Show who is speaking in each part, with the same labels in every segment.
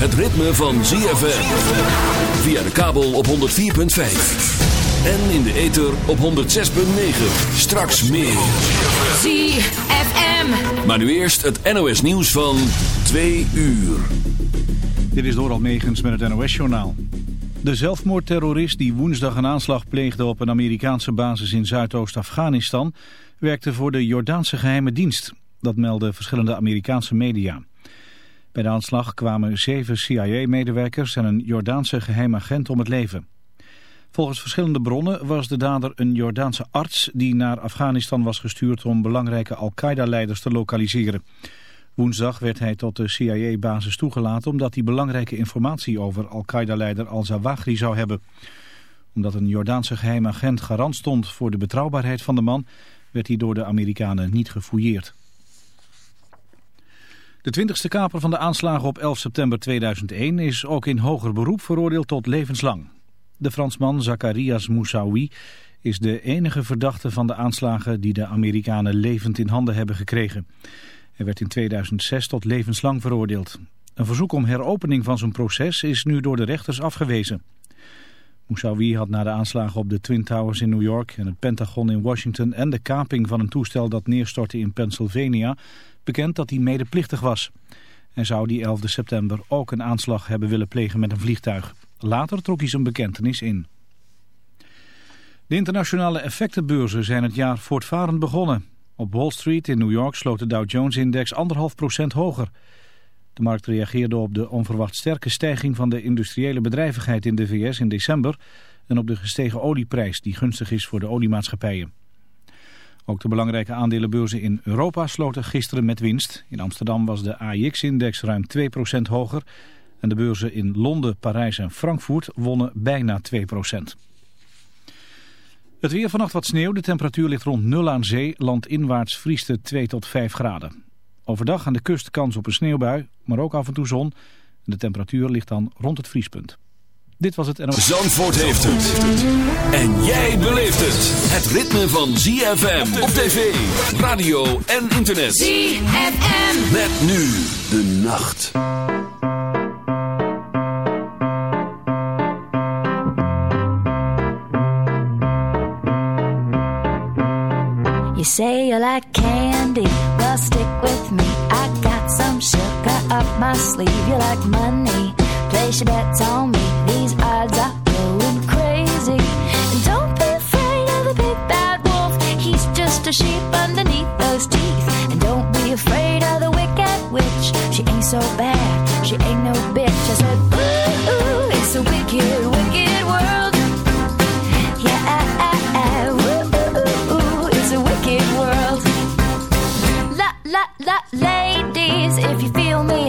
Speaker 1: het ritme van ZFM. Via de kabel op 104.5. En in de ether op 106.9. Straks meer.
Speaker 2: ZFM.
Speaker 1: Maar nu eerst het NOS nieuws van 2 uur.
Speaker 3: Dit is Doral Megens met het NOS-journaal. De zelfmoordterrorist die woensdag een aanslag pleegde op een Amerikaanse basis in Zuidoost-Afghanistan... werkte voor de Jordaanse geheime dienst. Dat melden verschillende Amerikaanse media. Bij de aanslag kwamen zeven CIA-medewerkers en een Jordaanse geheim agent om het leven. Volgens verschillende bronnen was de dader een Jordaanse arts die naar Afghanistan was gestuurd om belangrijke Al-Qaeda-leiders te lokaliseren. Woensdag werd hij tot de CIA-basis toegelaten omdat hij belangrijke informatie over Al-Qaeda-leider al-Zawahri zou hebben. Omdat een Jordaanse geheim agent garant stond voor de betrouwbaarheid van de man, werd hij door de Amerikanen niet gefouilleerd. De twintigste kaper van de aanslagen op 11 september 2001 is ook in hoger beroep veroordeeld tot levenslang. De Fransman Zacharias Moussaoui is de enige verdachte van de aanslagen die de Amerikanen levend in handen hebben gekregen. Hij werd in 2006 tot levenslang veroordeeld. Een verzoek om heropening van zijn proces is nu door de rechters afgewezen. Moussaoui had na de aanslagen op de Twin Towers in New York en het Pentagon in Washington en de kaping van een toestel dat neerstortte in Pennsylvania bekend dat hij medeplichtig was. Hij zou die 11 september ook een aanslag hebben willen plegen met een vliegtuig. Later trok hij zijn bekentenis in. De internationale effectenbeurzen zijn het jaar voortvarend begonnen. Op Wall Street in New York sloot de Dow Jones-index 1,5% hoger. De markt reageerde op de onverwacht sterke stijging van de industriële bedrijvigheid in de VS in december... en op de gestegen olieprijs die gunstig is voor de oliemaatschappijen. Ook de belangrijke aandelenbeurzen in Europa sloten gisteren met winst. In Amsterdam was de AIX-index ruim 2% hoger... en de beurzen in Londen, Parijs en Frankfurt wonnen bijna 2%. Het weer vannacht wat sneeuw. De temperatuur ligt rond 0 aan zee. Landinwaarts vriest het 2 tot 5 graden. Overdag aan de kust kans op een sneeuwbui, maar ook af en toe zon. De temperatuur ligt dan rond het vriespunt. Dit was het NOS.
Speaker 1: Zandvoort heeft het. En jij beleeft het. Het ritme van ZFM op tv, radio en internet.
Speaker 2: ZFM.
Speaker 1: Met nu de nacht.
Speaker 4: You say you like candy, well stick with me. I got some sugar up my sleeve. You like money, place your bets on me. Odds are going crazy. And don't be afraid of the big bad wolf. He's just a sheep underneath those teeth. And don't be afraid of the wicked witch. She ain't so bad, she ain't no bitch. I said, ooh, ooh it's a wicked, wicked world. Yeah, ooh, ooh, ooh, it's a wicked world. La, la, la, ladies, if you feel me,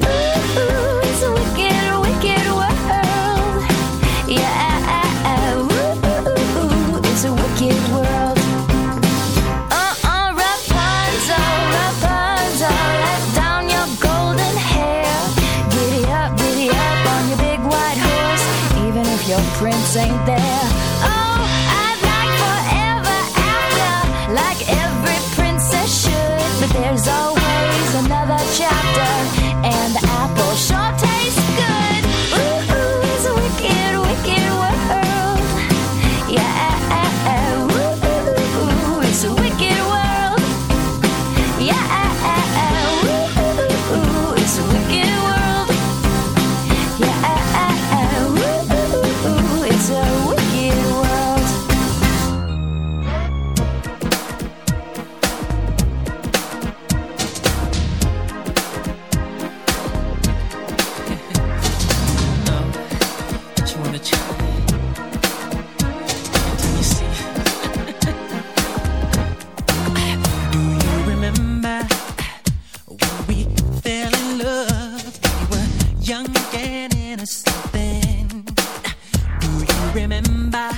Speaker 4: remember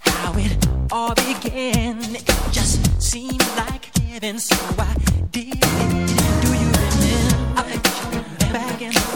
Speaker 4: how it all began. It just seemed like heaven, so I did. Do you remember? I
Speaker 5: back
Speaker 6: in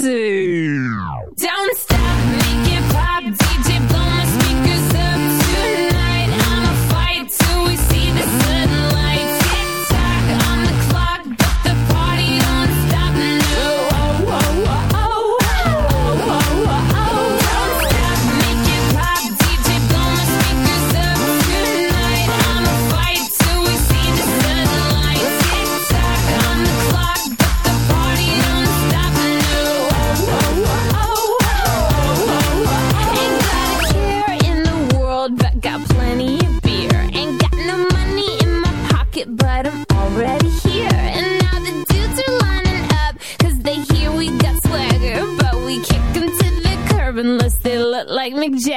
Speaker 2: soon.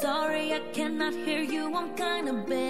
Speaker 7: Sorry, I cannot hear you. I'm kinda
Speaker 4: bad.